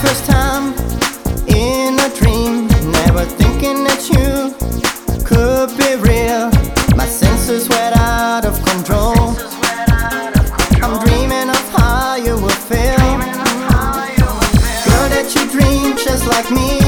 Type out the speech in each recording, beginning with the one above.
first time in a dream, never thinking that you could be real. My senses went out of control. I'm dreaming of how you would feel. Girl, that you dream just like me.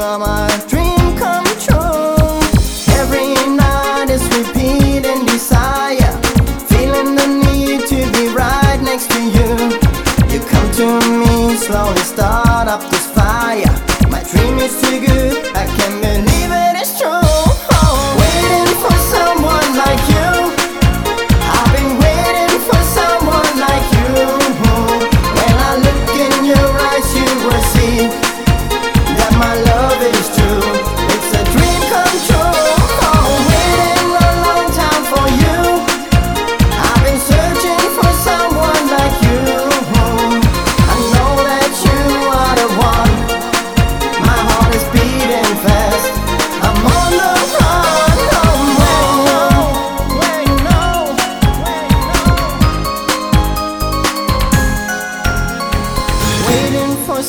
drama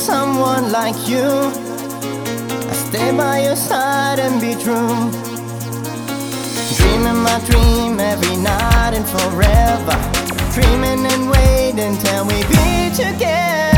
someone like you. I stay by your side and be true. Dreaming my dream every night and forever. Dreaming and waiting till we be together.